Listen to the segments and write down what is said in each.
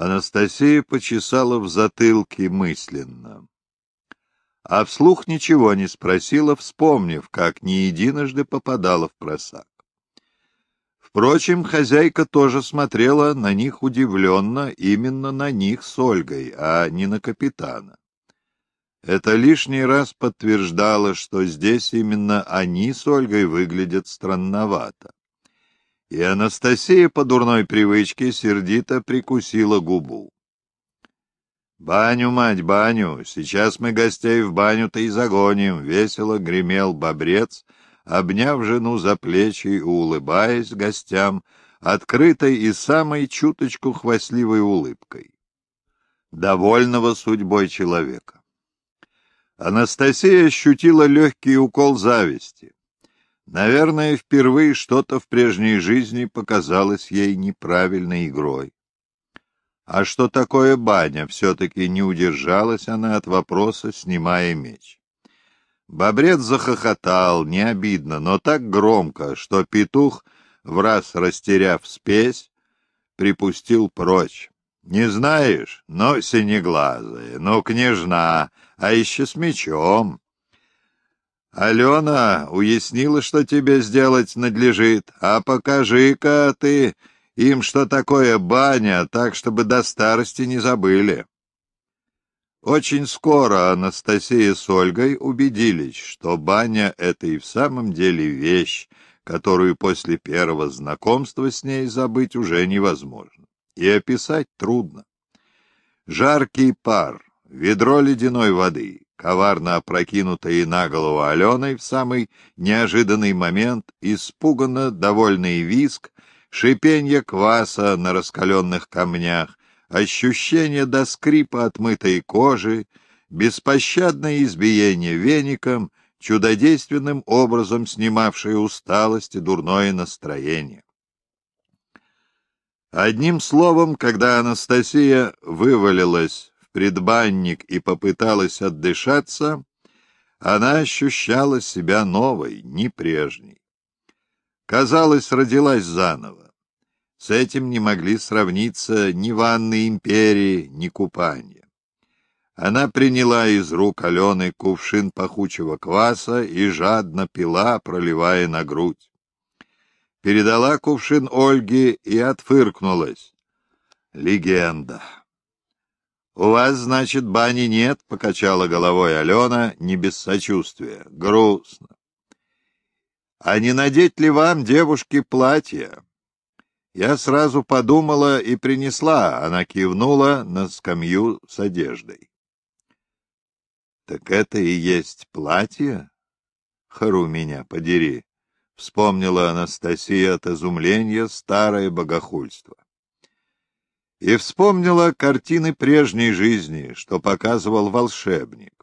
Анастасия почесала в затылке мысленно. А вслух ничего не спросила, вспомнив, как не единожды попадала в просак. Впрочем, хозяйка тоже смотрела на них удивленно, именно на них с Ольгой, а не на капитана. Это лишний раз подтверждало, что здесь именно они с Ольгой выглядят странновато. И Анастасия по дурной привычке сердито прикусила губу. «Баню, мать, баню! Сейчас мы гостей в баню-то и загоним!» — весело гремел бобрец — обняв жену за плечи и улыбаясь гостям, открытой и самой чуточку хвастливой улыбкой. Довольного судьбой человека. Анастасия ощутила легкий укол зависти. Наверное, впервые что-то в прежней жизни показалось ей неправильной игрой. А что такое баня, все-таки не удержалась она от вопроса, снимая меч. Бобрец захохотал, не обидно, но так громко, что петух, в раз растеряв спесь, припустил прочь. Не знаешь? Ну, синеглазая, ну, княжна, а еще с мечом. Алена уяснила, что тебе сделать надлежит, а покажи-ка ты им, что такое баня, так, чтобы до старости не забыли. Очень скоро Анастасия с Ольгой убедились, что баня — это и в самом деле вещь, которую после первого знакомства с ней забыть уже невозможно. И описать трудно. Жаркий пар, ведро ледяной воды, коварно опрокинутое на голову Аленой в самый неожиданный момент, испуганно довольный виск, шипенье кваса на раскаленных камнях, ощущение до скрипа отмытой кожи, беспощадное избиение веником, чудодейственным образом снимавшее усталость и дурное настроение. Одним словом, когда Анастасия вывалилась предбанник и попыталась отдышаться, она ощущала себя новой, не прежней. Казалось, родилась заново. С этим не могли сравниться ни ванны империи, ни купания. Она приняла из рук Алены кувшин пахучего кваса и жадно пила, проливая на грудь. Передала кувшин Ольге и отфыркнулась. Легенда. «У вас, значит, бани нет?» — покачала головой Алена, не без сочувствия. «Грустно. А не надеть ли вам, девушки, платье?» Я сразу подумала и принесла, она кивнула на скамью с одеждой. Так это и есть платье? Хару меня, подери, вспомнила Анастасия от изумления старое богохульство. И вспомнила картины прежней жизни, что показывал волшебник.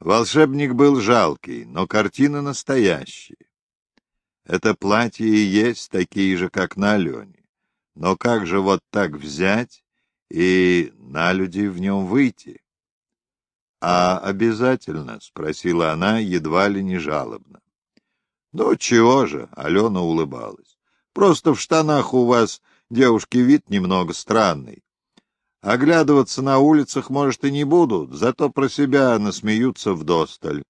Волшебник был жалкий, но картины настоящие. Это платье и есть такие же, как на Алене. Но как же вот так взять и на людей в нем выйти? — А обязательно? — спросила она, едва ли не жалобно. — Ну, чего же? — Алена улыбалась. — Просто в штанах у вас, девушки, вид немного странный. Оглядываться на улицах, может, и не будут, зато про себя насмеются вдосталь.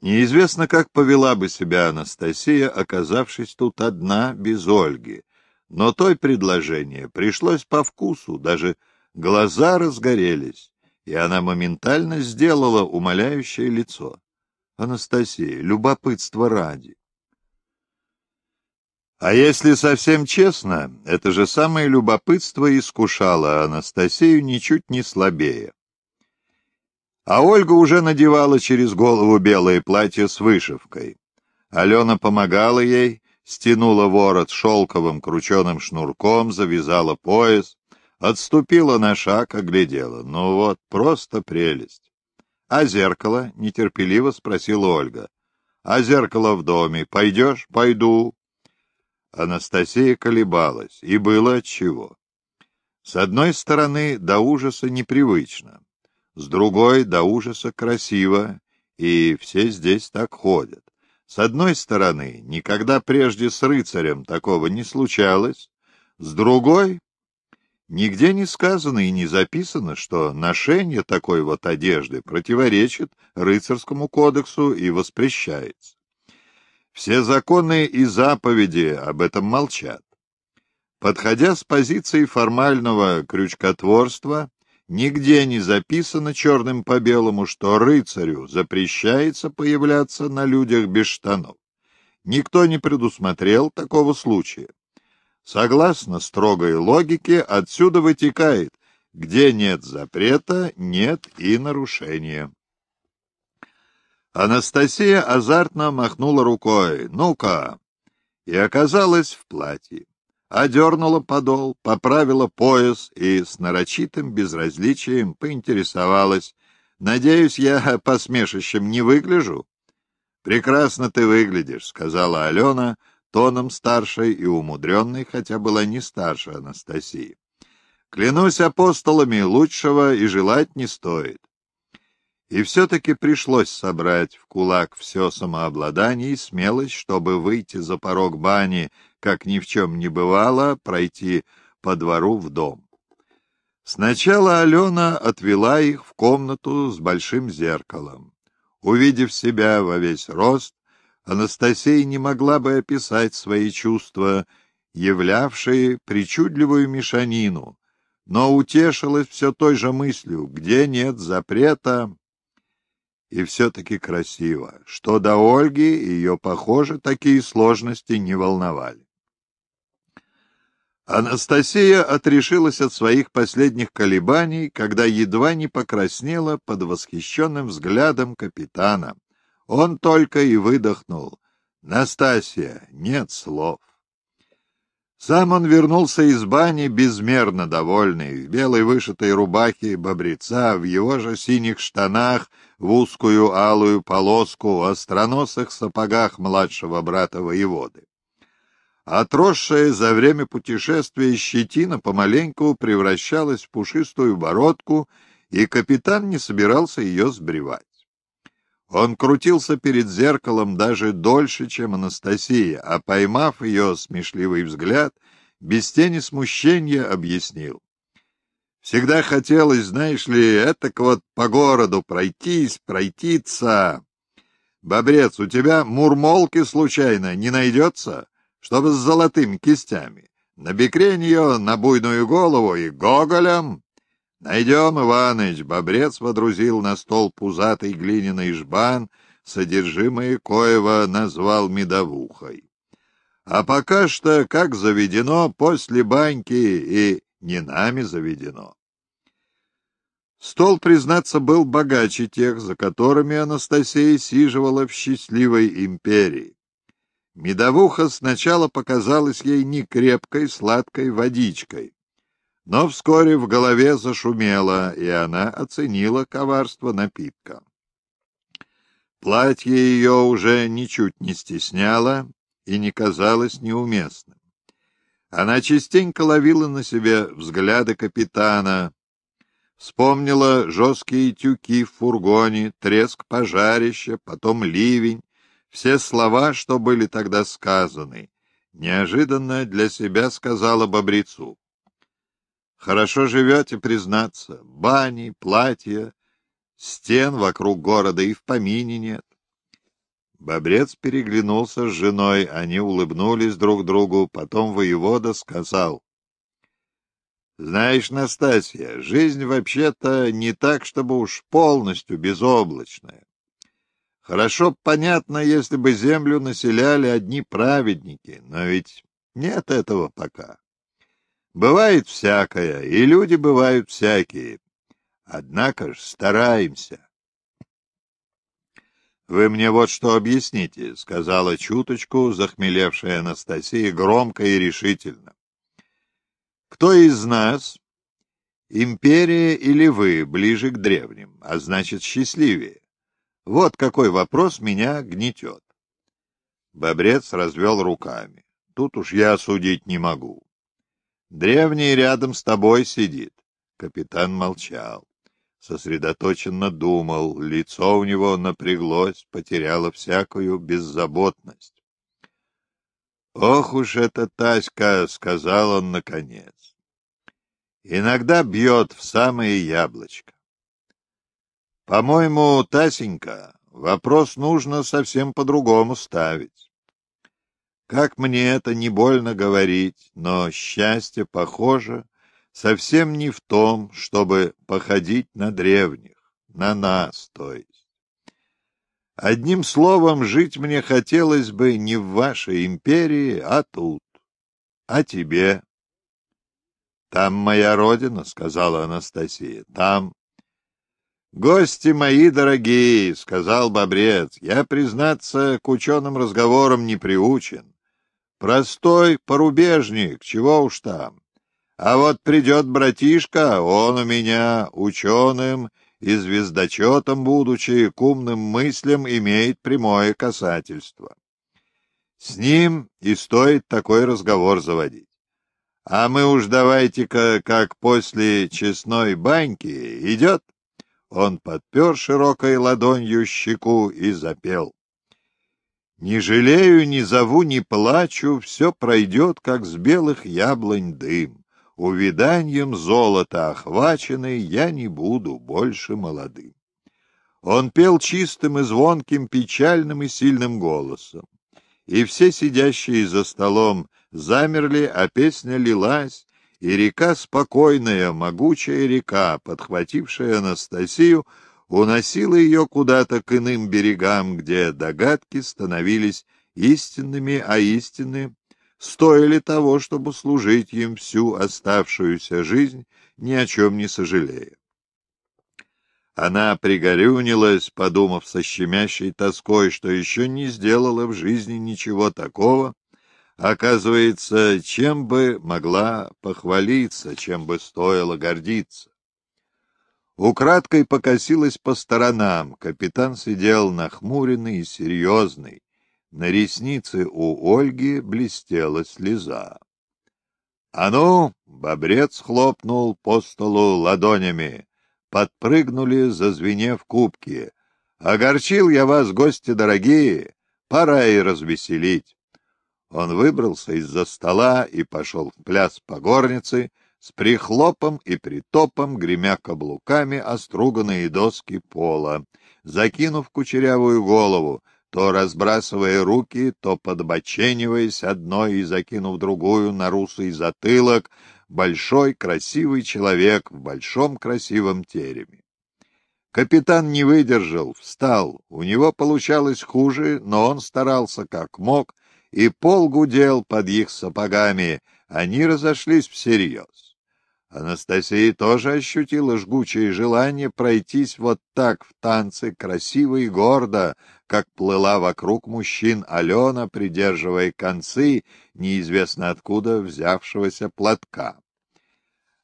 Неизвестно, как повела бы себя Анастасия, оказавшись тут одна, без Ольги. Но той предложение пришлось по вкусу, даже глаза разгорелись, и она моментально сделала умоляющее лицо. Анастасия, любопытство ради. А если совсем честно, это же самое любопытство искушало Анастасию ничуть не слабее. А Ольга уже надевала через голову белое платье с вышивкой. Алена помогала ей, стянула ворот шелковым крученым шнурком, завязала пояс, отступила на шаг, оглядела. Ну вот, просто прелесть. — А зеркало? — нетерпеливо спросила Ольга. — А зеркало в доме. Пойдешь? — Пойду. Анастасия колебалась, и было отчего. С одной стороны, до ужаса непривычно с другой до ужаса красиво, и все здесь так ходят. С одной стороны, никогда прежде с рыцарем такого не случалось, с другой Нигде не сказано и не записано, что ношение такой вот одежды противоречит рыцарскому кодексу и воспрещается. Все законы и заповеди об этом молчат. Подходя с позиции формального крючкотворства, нигде не записано черным по белому, что рыцарю запрещается появляться на людях без штанов. Никто не предусмотрел такого случая. Согласно строгой логике, отсюда вытекает, где нет запрета, нет и нарушения. Анастасия азартно махнула рукой. «Ну-ка!» И оказалась в платье. Одернула подол, поправила пояс и с нарочитым безразличием поинтересовалась. «Надеюсь, я посмешищем не выгляжу?» «Прекрасно ты выглядишь», — сказала Алена, тоном старшей и умудренной, хотя была не старше Анастасии. Клянусь апостолами, лучшего и желать не стоит. И все-таки пришлось собрать в кулак все самообладание и смелость, чтобы выйти за порог бани, как ни в чем не бывало, пройти по двору в дом. Сначала Алена отвела их в комнату с большим зеркалом. Увидев себя во весь рост, Анастасия не могла бы описать свои чувства, являвшие причудливую мешанину, но утешилась все той же мыслью, где нет запрета, и все-таки красиво. Что до Ольги, ее, похоже, такие сложности не волновали. Анастасия отрешилась от своих последних колебаний, когда едва не покраснела под восхищенным взглядом капитана. Он только и выдохнул. «Настасья, нет слов». Сам он вернулся из бани безмерно довольный, в белой вышитой рубахе бобреца, в его же синих штанах, в узкую алую полоску, остроносых сапогах младшего брата воеводы. Отросшая за время путешествия щетина помаленьку превращалась в пушистую бородку, и капитан не собирался ее сбривать. Он крутился перед зеркалом даже дольше, чем Анастасия, а, поймав ее смешливый взгляд, без тени смущения объяснил. Всегда хотелось, знаешь ли, этак вот по городу пройтись, пройтиться. Бобрец, у тебя мурмолки случайно не найдется, чтобы с золотыми кистями? На бекрень ее, на буйную голову и гоголем? «Найдем, Иваныч!» — бобрец водрузил на стол пузатый глиняный жбан, содержимое коего назвал медовухой. А пока что, как заведено, после баньки и не нами заведено. Стол, признаться, был богаче тех, за которыми Анастасия сиживала в счастливой империи. Медовуха сначала показалась ей не крепкой сладкой водичкой, но вскоре в голове зашумело, и она оценила коварство напитка. Платье ее уже ничуть не стесняло и не казалось неуместным. Она частенько ловила на себе взгляды капитана, вспомнила жесткие тюки в фургоне, треск пожарища, потом ливень, все слова, что были тогда сказаны. Неожиданно для себя сказала Бобрицу. Хорошо живете, признаться. Бани, платья, стен вокруг города и в помине нет. Бобрец переглянулся с женой, они улыбнулись друг другу, потом воевода сказал. «Знаешь, Настасья, жизнь вообще-то не так, чтобы уж полностью безоблачная. Хорошо понятно, если бы землю населяли одни праведники, но ведь нет этого пока. Бывает всякое, и люди бывают всякие. Однако ж стараемся. «Вы мне вот что объясните», — сказала чуточку захмелевшая Анастасия громко и решительно. «Кто из нас, империя или вы, ближе к древним, а значит счастливее? Вот какой вопрос меня гнетет». Бобрец развел руками. «Тут уж я судить не могу. Древний рядом с тобой сидит. Капитан молчал. Сосредоточенно думал, лицо у него напряглось, потеряло всякую беззаботность. «Ох уж эта Таська!» — сказал он наконец. иногда бьет в самое яблочко. По-моему, Тасенька, вопрос нужно совсем по-другому ставить. Как мне это не больно говорить, но счастье, похоже, совсем не в том, чтобы походить на древних, на нас, то есть. Одним словом, жить мне хотелось бы не в вашей империи, а тут. А тебе? Там моя родина, — сказала Анастасия, — там. Гости мои дорогие, — сказал Бобрец, — я, признаться, к ученым разговорам не приучен. Простой порубежник, чего уж там. А вот придет братишка, он у меня ученым и звездочетом, будучи к умным мыслям, имеет прямое касательство. С ним и стоит такой разговор заводить. А мы уж давайте-ка, как после честной баньки, идет. Он подпер широкой ладонью щеку и запел. Не жалею, не зову, не плачу, все пройдет, как с белых яблонь дым. Увиданьем золота охваченный, я не буду больше молодым. Он пел чистым и звонким, печальным и сильным голосом. И все сидящие за столом замерли, а песня лилась, и река спокойная, могучая река, подхватившая Анастасию, уносила ее куда-то к иным берегам, где догадки становились истинными, а истины стоили того, чтобы служить им всю оставшуюся жизнь, ни о чем не сожалея. Она пригорюнилась, подумав со щемящей тоской, что еще не сделала в жизни ничего такого, оказывается, чем бы могла похвалиться, чем бы стоило гордиться. Украдкой покосилась по сторонам, капитан сидел нахмуренный и серьезный, на реснице у Ольги блестела слеза. — А ну! — бобрец хлопнул по столу ладонями. Подпрыгнули, зазвенев кубки. — Огорчил я вас, гости дорогие, пора и развеселить. Он выбрался из-за стола и пошел в пляс по горнице, с прихлопом и притопом, гремя каблуками оструганные доски пола, закинув кучерявую голову, то разбрасывая руки, то подбочениваясь одной и закинув другую на русый затылок, большой красивый человек в большом красивом тереме. Капитан не выдержал, встал. У него получалось хуже, но он старался как мог, и пол гудел под их сапогами. Они разошлись всерьез. Анастасия тоже ощутила жгучее желание пройтись вот так в танце красиво и гордо, как плыла вокруг мужчин Алена, придерживая концы неизвестно откуда взявшегося платка.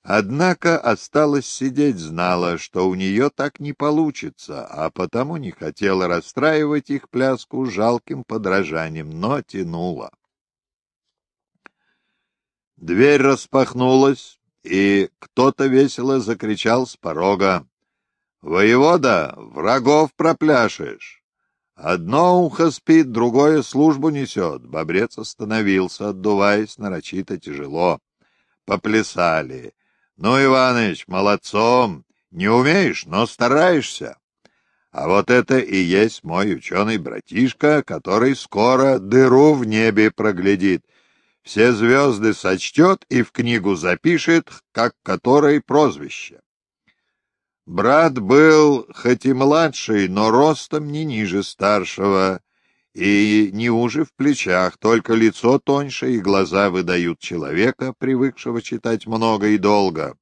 Однако осталось сидеть, знала, что у нее так не получится, а потому не хотела расстраивать их пляску жалким подражанием, но тянула. Дверь распахнулась, и кто-то весело закричал с порога. «Воевода, врагов пропляшешь!» Одно ухо спит, другое службу несет. Бобрец остановился, отдуваясь нарочито тяжело. Поплясали. Ну, Иваныч, молодцом. Не умеешь, но стараешься. А вот это и есть мой ученый братишка, который скоро дыру в небе проглядит все звезды сочтет и в книгу запишет, как которой прозвище. Брат был хоть и младший, но ростом не ниже старшего, и не уже в плечах, только лицо тоньше и глаза выдают человека, привыкшего читать много и долго.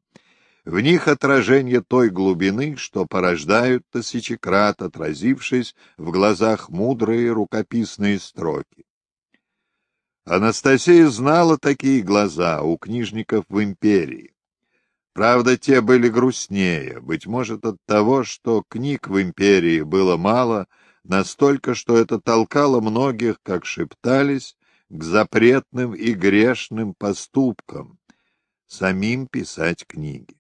В них отражение той глубины, что порождают тысячекрат, отразившись в глазах мудрые рукописные строки. Анастасия знала такие глаза у книжников в империи. Правда, те были грустнее, быть может от того, что книг в империи было мало, настолько, что это толкало многих, как шептались, к запретным и грешным поступкам, самим писать книги.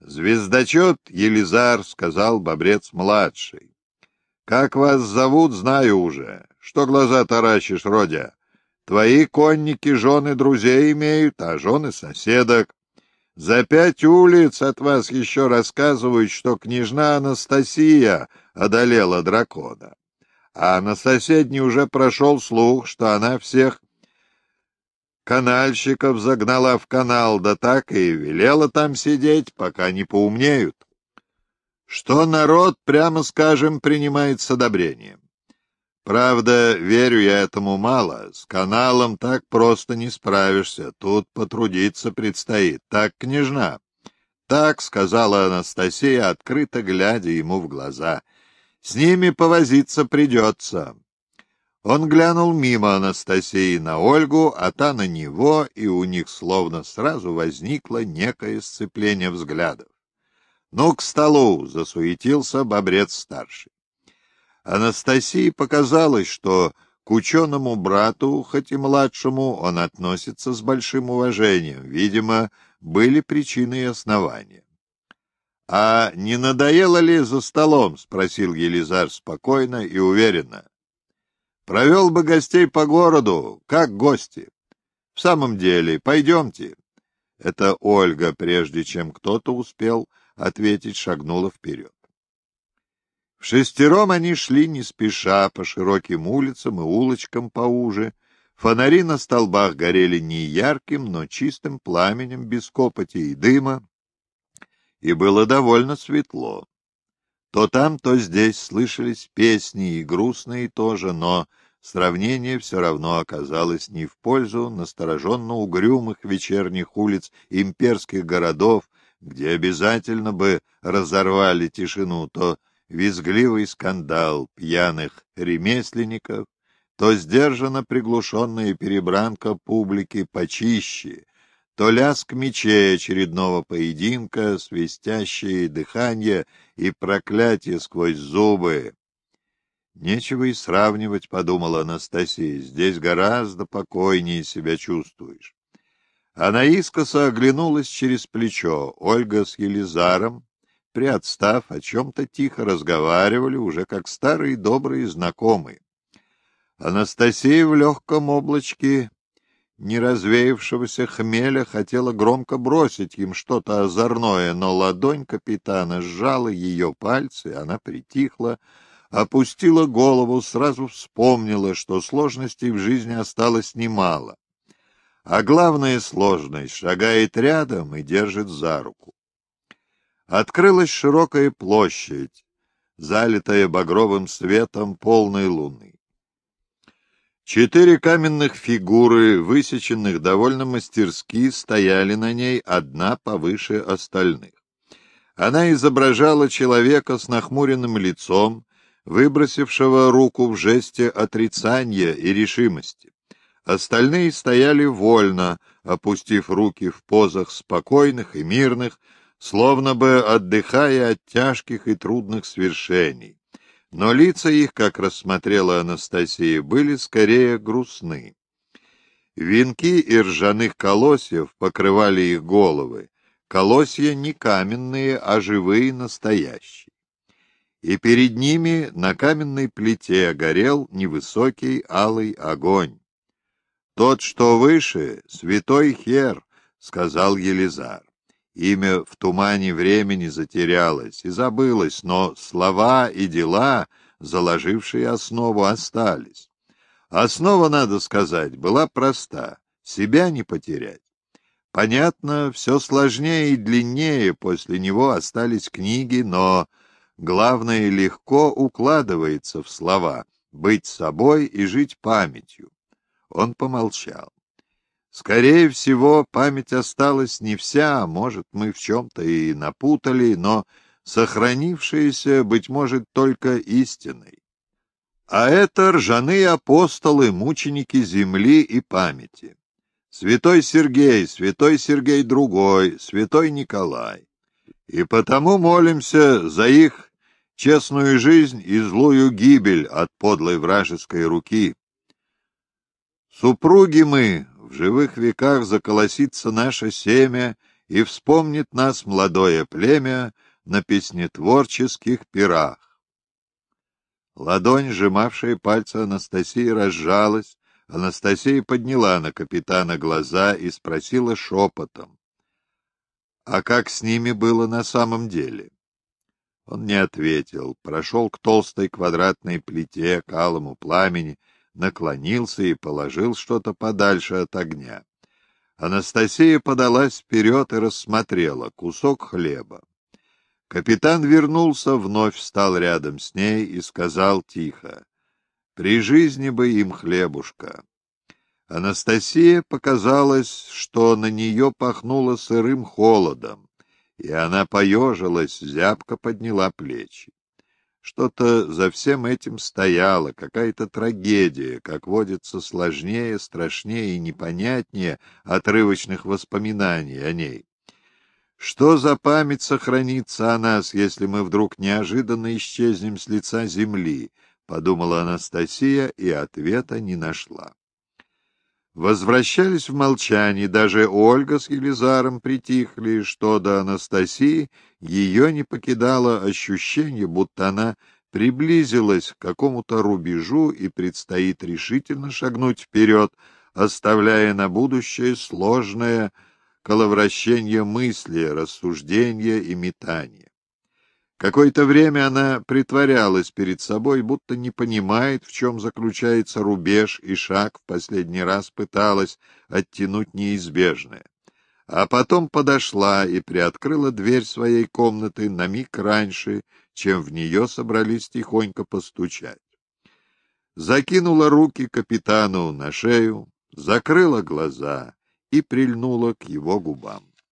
«Звездочет Елизар», — сказал Бобрец-младший. «Как вас зовут, знаю уже. Что глаза таращишь, Родя?» Твои конники жены друзей имеют, а жены соседок. За пять улиц от вас еще рассказывают, что княжна Анастасия одолела дракона. А на соседней уже прошел слух, что она всех канальщиков загнала в канал, да так и велела там сидеть, пока не поумнеют. Что народ, прямо скажем, принимает с одобрением. Правда, верю я этому мало. С каналом так просто не справишься. Тут потрудиться предстоит. Так, княжна? Так, — сказала Анастасия, открыто глядя ему в глаза. С ними повозиться придется. Он глянул мимо Анастасии на Ольгу, а та на него, и у них словно сразу возникло некое сцепление взглядов. «Ну, к столу!» — засуетился Бобрец-старший. Анастасии показалось, что к ученому брату, хоть и младшему, он относится с большим уважением. Видимо, были причины и основания. — А не надоело ли за столом? — спросил Елизар спокойно и уверенно. — Провел бы гостей по городу, как гости. — В самом деле, пойдемте. Это Ольга, прежде чем кто-то успел ответить, шагнула вперед. Шестером они шли не спеша по широким улицам и улочкам поуже. Фонари на столбах горели не ярким, но чистым пламенем без копоти и дыма, и было довольно светло. То там, то здесь слышались песни, и грустные тоже, но сравнение все равно оказалось не в пользу настороженно угрюмых вечерних улиц имперских городов, где обязательно бы разорвали тишину, то визгливый скандал пьяных ремесленников, то сдержанно приглушенная перебранка публики почище, то лязг мечей очередного поединка, свистящее дыхание и проклятие сквозь зубы. Нечего и сравнивать, — подумала Анастасия, — здесь гораздо покойнее себя чувствуешь. Она искоса оглянулась через плечо. Ольга с Елизаром, приотстав, о чем-то тихо разговаривали, уже как старые добрые знакомые. Анастасия в легком облачке неразвеявшегося хмеля хотела громко бросить им что-то озорное, но ладонь капитана сжала ее пальцы, она притихла, опустила голову, сразу вспомнила, что сложностей в жизни осталось немало. А главная сложность шагает рядом и держит за руку. Открылась широкая площадь, залитая багровым светом полной луны. Четыре каменных фигуры, высеченных довольно мастерски, стояли на ней, одна повыше остальных. Она изображала человека с нахмуренным лицом, выбросившего руку в жесте отрицания и решимости. Остальные стояли вольно, опустив руки в позах спокойных и мирных, словно бы отдыхая от тяжких и трудных свершений. Но лица их, как рассмотрела Анастасия, были скорее грустны. Венки и ржаных колосьев покрывали их головы, колосья не каменные, а живые, настоящие. И перед ними на каменной плите горел невысокий алый огонь. «Тот, что выше, святой Хер», — сказал Елизар. Имя в тумане времени затерялось и забылось, но слова и дела, заложившие основу, остались. Основа, надо сказать, была проста — себя не потерять. Понятно, все сложнее и длиннее, после него остались книги, но главное легко укладывается в слова — быть собой и жить памятью. Он помолчал. Скорее всего, память осталась не вся, может, мы в чем-то и напутали, но сохранившаяся, быть может, только истиной. А это ржаные апостолы, мученики земли и памяти. Святой Сергей, святой Сергей другой, святой Николай. И потому молимся за их честную жизнь и злую гибель от подлой вражеской руки. Супруги мы, в живых веках заколосится наше семя, и вспомнит нас молодое племя на песнетворческих пирах. Ладонь, сжимавшая пальцы Анастасии, разжалась. Анастасия подняла на капитана глаза и спросила шепотом. А как с ними было на самом деле? Он не ответил, прошел к толстой квадратной плите, к алому пламени, наклонился и положил что-то подальше от огня. Анастасия подалась вперед и рассмотрела кусок хлеба. Капитан вернулся, вновь встал рядом с ней и сказал тихо, «При жизни бы им хлебушка». Анастасия показалось, что на нее пахнуло сырым холодом и она поежилась, зябко подняла плечи. Что-то за всем этим стояло, какая-то трагедия, как водится, сложнее, страшнее и непонятнее отрывочных воспоминаний о ней. Что за память сохранится о нас, если мы вдруг неожиданно исчезнем с лица земли? — подумала Анастасия и ответа не нашла. Возвращались в молчании, даже Ольга с Елизаром притихли, что до Анастасии ее не покидало ощущение, будто она приблизилась к какому-то рубежу и предстоит решительно шагнуть вперед, оставляя на будущее сложное коловращение мысли, рассуждения и метания. Какое-то время она притворялась перед собой, будто не понимает, в чем заключается рубеж, и шаг в последний раз пыталась оттянуть неизбежное. А потом подошла и приоткрыла дверь своей комнаты на миг раньше, чем в нее собрались тихонько постучать. Закинула руки капитану на шею, закрыла глаза и прильнула к его губам.